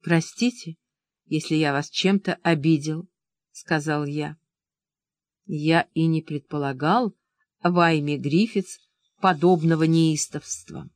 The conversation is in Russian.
— Простите, если я вас чем-то обидел, — сказал я. Я и не предполагал, Вайме Гриффитс, подобного неистовства.